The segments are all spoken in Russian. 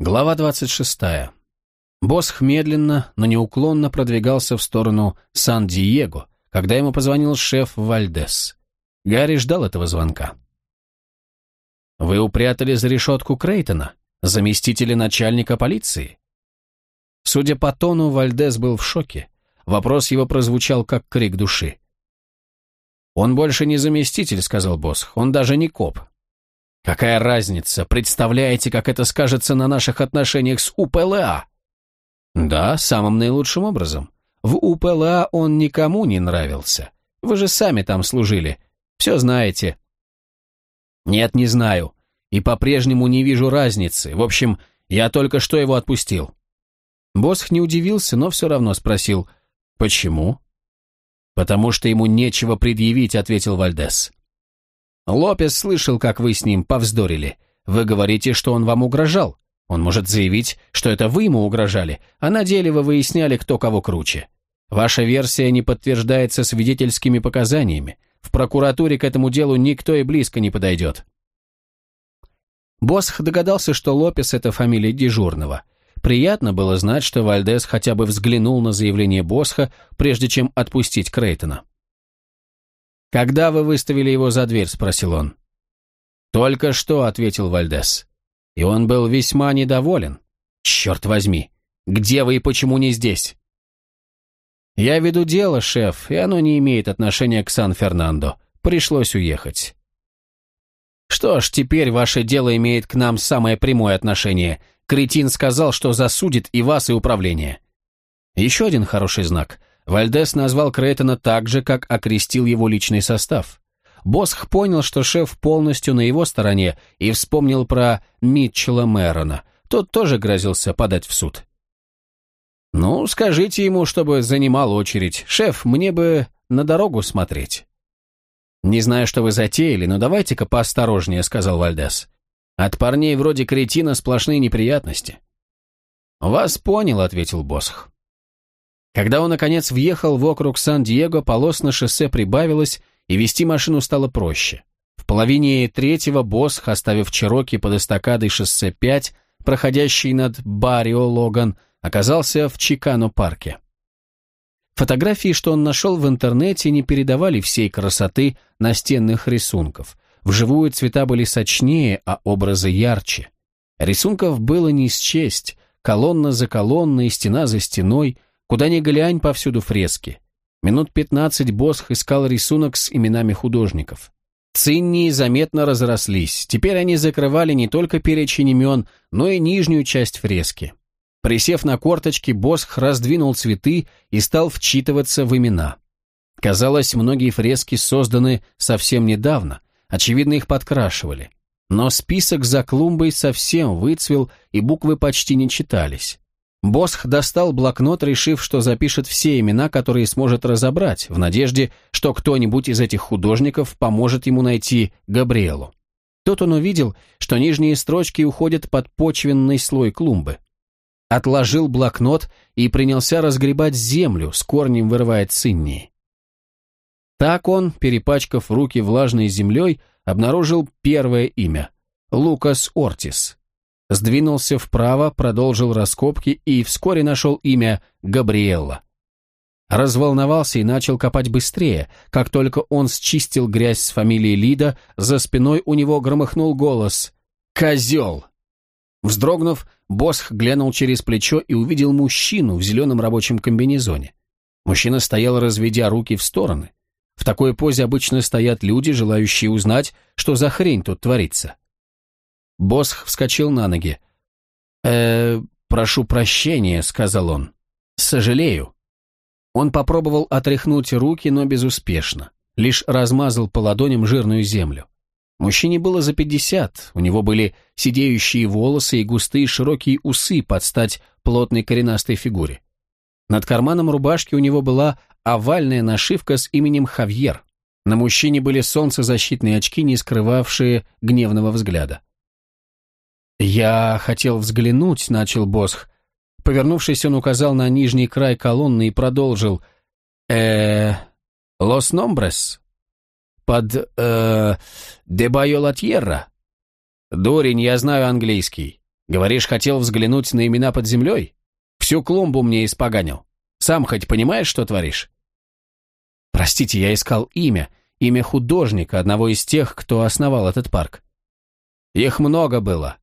Глава 26. Босх медленно, но неуклонно продвигался в сторону Сан-Диего, когда ему позвонил шеф Вальдес. Гарри ждал этого звонка. «Вы упрятали за решетку Крейтона, заместителя начальника полиции?» Судя по тону, Вальдес был в шоке. Вопрос его прозвучал как крик души. «Он больше не заместитель», — сказал Босх, — «он даже не коп. Какая разница? Представляете, как это скажется на наших отношениях с УПЛА? Да, самым наилучшим образом. В УПЛА он никому не нравился. Вы же сами там служили. Все знаете. Нет, не знаю. И по-прежнему не вижу разницы. В общем, я только что его отпустил. Босх не удивился, но все равно спросил, почему? «Потому что ему нечего предъявить», — ответил Вальдес. Лопес слышал, как вы с ним повздорили. Вы говорите, что он вам угрожал. Он может заявить, что это вы ему угрожали, а на деле вы выясняли, кто кого круче. Ваша версия не подтверждается свидетельскими показаниями. В прокуратуре к этому делу никто и близко не подойдет. Босх догадался, что Лопес – это фамилия дежурного. Приятно было знать, что Вальдес хотя бы взглянул на заявление Босха, прежде чем отпустить Крейтона. «Когда вы выставили его за дверь?» – спросил он. «Только что», – ответил Вальдес. И он был весьма недоволен. «Черт возьми! Где вы и почему не здесь?» «Я веду дело, шеф, и оно не имеет отношения к Сан-Фернандо. Пришлось уехать». «Что ж, теперь ваше дело имеет к нам самое прямое отношение. Кретин сказал, что засудит и вас, и управление». Еще один хороший знак. Вальдес назвал Крейтона так же, как окрестил его личный состав. Босх понял, что шеф полностью на его стороне, и вспомнил про Митчелла Мэрона. Тот тоже грозился подать в суд. «Ну, скажите ему, чтобы занимал очередь. Шеф, мне бы на дорогу смотреть». «Не знаю, что вы затеяли, но давайте-ка поосторожнее», — сказал Вальдес. «От парней вроде кретина сплошные неприятности». «Вас понял», — ответил Босх. Когда он, наконец, въехал в округ Сан-Диего, полос на шоссе прибавилось, и вести машину стало проще. В половине третьего Босх, оставив Чероки под эстакадой шоссе 5, проходящий над Барио Логан, оказался в Чикано-парке. Фотографии, что он нашел в интернете, не передавали всей красоты настенных рисунков. Вживую цвета были сочнее, а образы ярче. Рисунков было не счесть, колонна за колонной, стена за стеной – Куда ни глянь, повсюду фрески. Минут пятнадцать Босх искал рисунок с именами художников. Циннии заметно разрослись. Теперь они закрывали не только перечень имен, но и нижнюю часть фрески. Присев на корточки, Босх раздвинул цветы и стал вчитываться в имена. Казалось, многие фрески созданы совсем недавно, очевидно, их подкрашивали. Но список за клумбой совсем выцвел, и буквы почти не читались. Босх достал блокнот, решив, что запишет все имена, которые сможет разобрать, в надежде, что кто-нибудь из этих художников поможет ему найти Габриэлу. Тут он увидел, что нижние строчки уходят под почвенный слой клумбы. Отложил блокнот и принялся разгребать землю, с корнем вырывая циннии. Так он, перепачкав руки влажной землей, обнаружил первое имя – Лукас Ортис. Сдвинулся вправо, продолжил раскопки и вскоре нашел имя Габриэлла. Разволновался и начал копать быстрее. Как только он счистил грязь с фамилией Лида, за спиной у него громыхнул голос «Козел!». Вздрогнув, Босх глянул через плечо и увидел мужчину в зеленом рабочем комбинезоне. Мужчина стоял, разведя руки в стороны. В такой позе обычно стоят люди, желающие узнать, что за хрень тут творится. Босх вскочил на ноги. «Э, прошу прощения», — сказал он. «Сожалею». Он попробовал отряхнуть руки, но безуспешно. Лишь размазал по ладоням жирную землю. Мужчине было за пятьдесят, у него были сидеющие волосы и густые широкие усы под стать плотной коренастой фигуре. Над карманом рубашки у него была овальная нашивка с именем Хавьер. На мужчине были солнцезащитные очки, не скрывавшие гневного взгляда. «Я хотел взглянуть», — начал Босх. Повернувшись, он указал на нижний край колонны и продолжил. э Лос Номбрес? Под, э Дебайо Латьерра? Дурень, я знаю английский. Говоришь, хотел взглянуть на имена под землей? Всю клумбу мне испоганил. Сам хоть понимаешь, что творишь?» «Простите, я искал имя, имя художника, одного из тех, кто основал этот парк». «Их много было».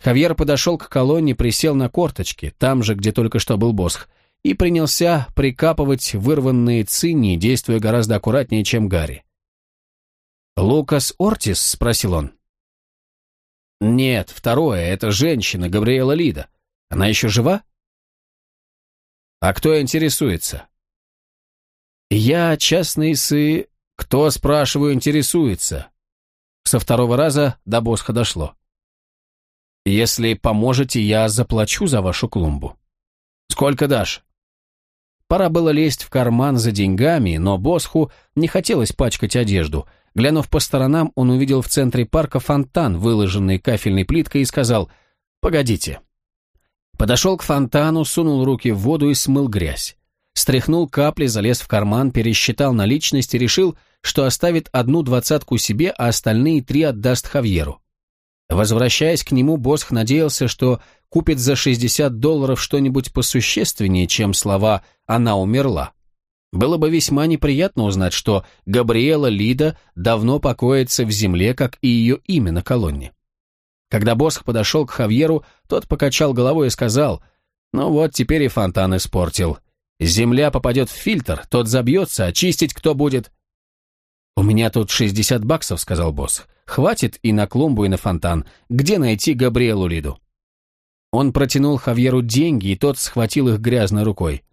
Хавьер подошел к колонне, присел на корточки, там же, где только что был Босх, и принялся прикапывать вырванные цинни, действуя гораздо аккуратнее, чем Гарри. «Лукас Ортис?» — спросил он. «Нет, второе, это женщина, Габриэла Лида. Она еще жива?» «А кто интересуется?» «Я частный сы...» «Кто, спрашиваю, интересуется?» Со второго раза до Босха дошло. «Если поможете, я заплачу за вашу клумбу». «Сколько дашь?» Пора было лезть в карман за деньгами, но Босху не хотелось пачкать одежду. Глянув по сторонам, он увидел в центре парка фонтан, выложенный кафельной плиткой, и сказал «Погодите». Подошел к фонтану, сунул руки в воду и смыл грязь. Стряхнул капли, залез в карман, пересчитал наличность и решил, что оставит одну двадцатку себе, а остальные три отдаст Хавьеру. Возвращаясь к нему, Босх надеялся, что купит за 60 долларов что-нибудь посущественнее, чем слова «она умерла». Было бы весьма неприятно узнать, что Габриэла Лида давно покоится в земле, как и ее имя на колонне. Когда Босх подошел к Хавьеру, тот покачал головой и сказал, «Ну вот, теперь и фонтан испортил. Земля попадет в фильтр, тот забьется, очистить кто будет?» «У меня тут 60 баксов», — сказал Босх. «Хватит и на клумбу, и на фонтан. Где найти Габриэлу Лиду?» Он протянул Хавьеру деньги, и тот схватил их грязной рукой.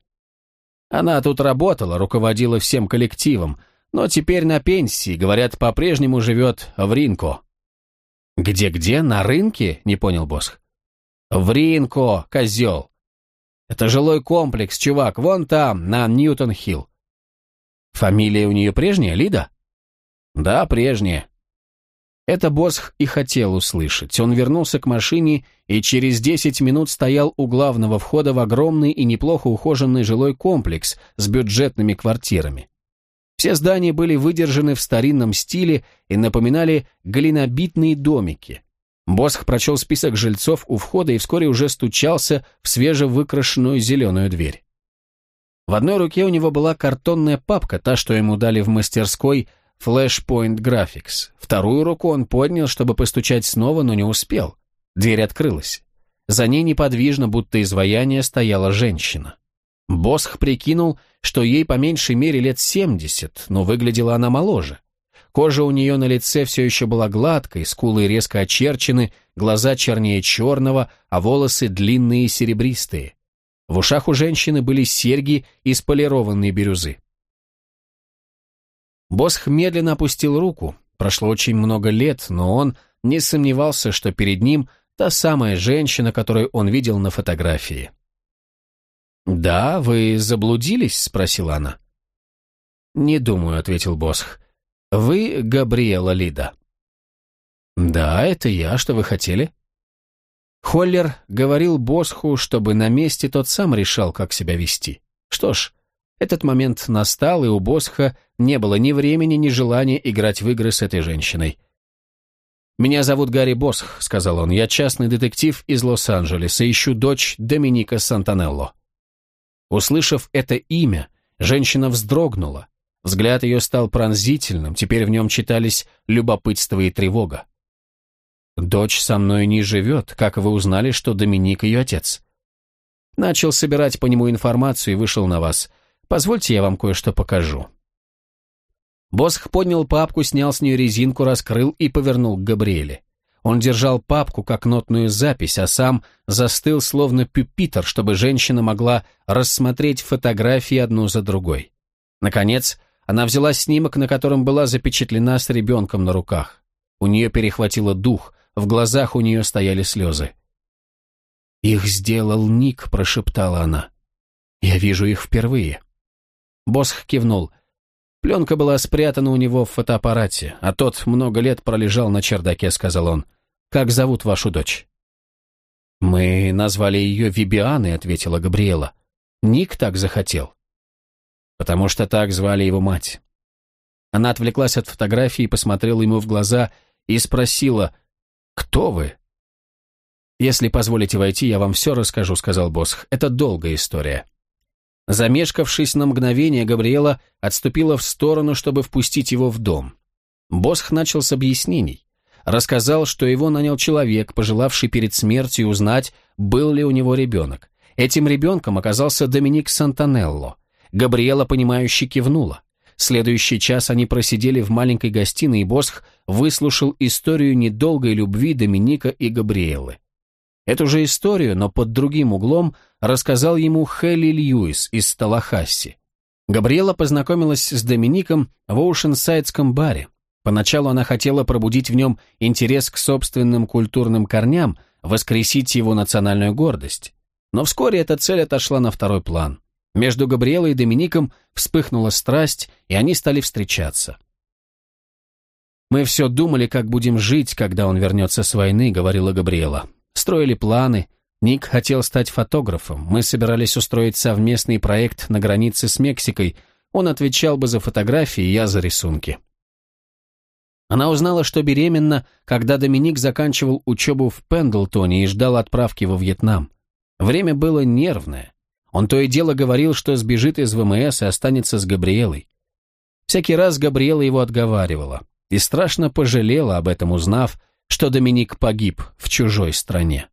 Она тут работала, руководила всем коллективом, но теперь на пенсии, говорят, по-прежнему живет в Ринко. «Где-где? На рынке?» — не понял Босх. «В Ринко, козел!» «Это жилой комплекс, чувак, вон там, на Ньютон-Хилл». «Фамилия у нее прежняя, Лида?» «Да, прежняя. Это Босх и хотел услышать. Он вернулся к машине и через 10 минут стоял у главного входа в огромный и неплохо ухоженный жилой комплекс с бюджетными квартирами. Все здания были выдержаны в старинном стиле и напоминали глинобитные домики. Босх прочел список жильцов у входа и вскоре уже стучался в свежевыкрашенную зеленую дверь. В одной руке у него была картонная папка, та, что ему дали в мастерской Flashpoint Graphics. Вторую руку он поднял, чтобы постучать снова, но не успел. Дверь открылась. За ней неподвижно, будто изваяние, стояла женщина. Босх прикинул, что ей по меньшей мере лет семьдесят, но выглядела она моложе. Кожа у нее на лице все еще была гладкой, скулы резко очерчены, глаза чернее черного, а волосы длинные и серебристые. В ушах у женщины были серьги из полированной бирюзы. Босх медленно опустил руку. Прошло очень много лет, но он не сомневался, что перед ним та самая женщина, которую он видел на фотографии. «Да, вы заблудились?» — спросила она. «Не думаю», — ответил Босх. «Вы Габриэла Лида». «Да, это я. Что вы хотели?» Холлер говорил Босху, чтобы на месте тот сам решал, как себя вести. Что ж, этот момент настал, и у Босха не было ни времени, ни желания играть в игры с этой женщиной. «Меня зовут Гарри Босх», — сказал он. «Я частный детектив из Лос-Анджелеса, ищу дочь Доминика Сантанелло». Услышав это имя, женщина вздрогнула. Взгляд ее стал пронзительным, теперь в нем читались любопытство и тревога. «Дочь со мной не живет. Как вы узнали, что Доминик ее отец?» «Начал собирать по нему информацию и вышел на вас. Позвольте, я вам кое-что покажу». Босх поднял папку, снял с нее резинку, раскрыл и повернул к Габриэле. Он держал папку как нотную запись, а сам застыл словно пюпитер, чтобы женщина могла рассмотреть фотографии одну за другой. Наконец, она взяла снимок, на котором была запечатлена с ребенком на руках. У нее перехватило дух, в глазах у нее стояли слезы. «Их сделал Ник», — прошептала она. «Я вижу их впервые». Босх кивнул. Пленка была спрятана у него в фотоаппарате, а тот много лет пролежал на чердаке, сказал он. «Как зовут вашу дочь?» «Мы назвали ее Вибианой», — ответила Габриэла. «Ник так захотел». «Потому что так звали его мать». Она отвлеклась от фотографии, посмотрела ему в глаза и спросила, «Кто вы?» «Если позволите войти, я вам все расскажу», — сказал Босх. «Это долгая история». Замешкавшись на мгновение, Габриэла отступила в сторону, чтобы впустить его в дом. Босх начал с объяснений. Рассказал, что его нанял человек, пожелавший перед смертью узнать, был ли у него ребенок. Этим ребенком оказался Доминик Сантанелло. Габриэла, понимающе кивнула. Следующий час они просидели в маленькой гостиной, и Босх выслушал историю недолгой любви Доминика и Габриэлы. Эту же историю, но под другим углом, рассказал ему Хелли Льюис из Сталахасси. Габриэла познакомилась с Домиником в Оушенсайдском баре. Поначалу она хотела пробудить в нем интерес к собственным культурным корням, воскресить его национальную гордость. Но вскоре эта цель отошла на второй план. Между Габриэлой и Домиником вспыхнула страсть, и они стали встречаться. «Мы все думали, как будем жить, когда он вернется с войны», — говорила Габриэла. Строили планы. Ник хотел стать фотографом. Мы собирались устроить совместный проект на границе с Мексикой. Он отвечал бы за фотографии, я за рисунки. Она узнала, что беременна, когда Доминик заканчивал учебу в Пендлтоне и ждал отправки во Вьетнам. Время было нервное. Он то и дело говорил, что сбежит из ВМС и останется с Габриэлой. Всякий раз Габриэла его отговаривала и страшно пожалела об этом, узнав, что Доминик погиб в чужой стране.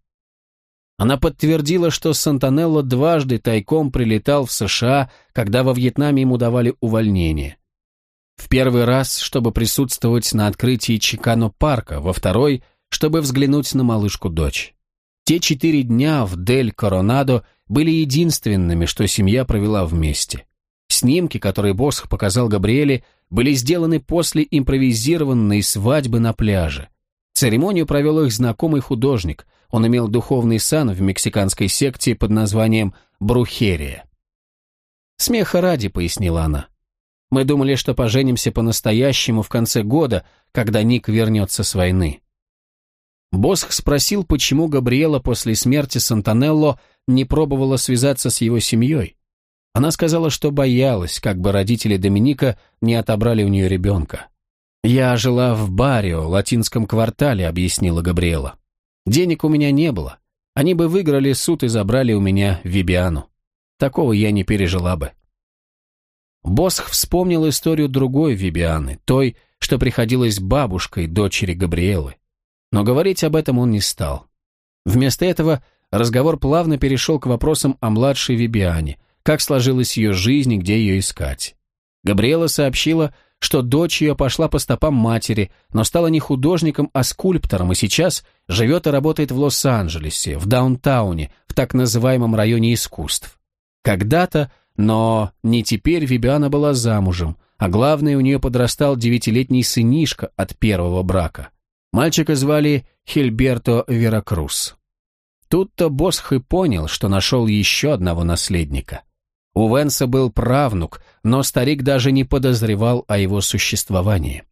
Она подтвердила, что Сантанелло дважды тайком прилетал в США, когда во Вьетнаме ему давали увольнение. В первый раз, чтобы присутствовать на открытии Чикано-парка, во второй, чтобы взглянуть на малышку-дочь. Те четыре дня в Дель-Коронадо были единственными, что семья провела вместе. Снимки, которые Босх показал Габриэле, были сделаны после импровизированной свадьбы на пляже. Церемонию провел их знакомый художник. Он имел духовный сан в мексиканской секте под названием Брухерия. «Смеха ради», — пояснила она. «Мы думали, что поженимся по-настоящему в конце года, когда Ник вернется с войны». Босх спросил, почему Габриэла после смерти Сантанелло не пробовала связаться с его семьей. Она сказала, что боялась, как бы родители Доминика не отобрали у нее ребенка. «Я жила в Барио, латинском квартале», — объяснила Габриэла. «Денег у меня не было. Они бы выиграли суд и забрали у меня Вибиану. Такого я не пережила бы». Босх вспомнил историю другой Вибианы, той, что приходилась бабушкой дочери Габриэлы. Но говорить об этом он не стал. Вместо этого разговор плавно перешел к вопросам о младшей Вибиане, как сложилась ее жизнь и где ее искать. Габриэла сообщила, что дочь ее пошла по стопам матери, но стала не художником, а скульптором, и сейчас живет и работает в Лос-Анджелесе, в даунтауне, в так называемом районе искусств. Когда-то, но не теперь Вибиана была замужем, а главное, у нее подрастал девятилетний сынишка от первого брака. Мальчика звали Хильберто Веракрус. Тут-то Босх и понял, что нашел еще одного наследника – у Венса был правнук, но старик даже не подозревал о его существовании.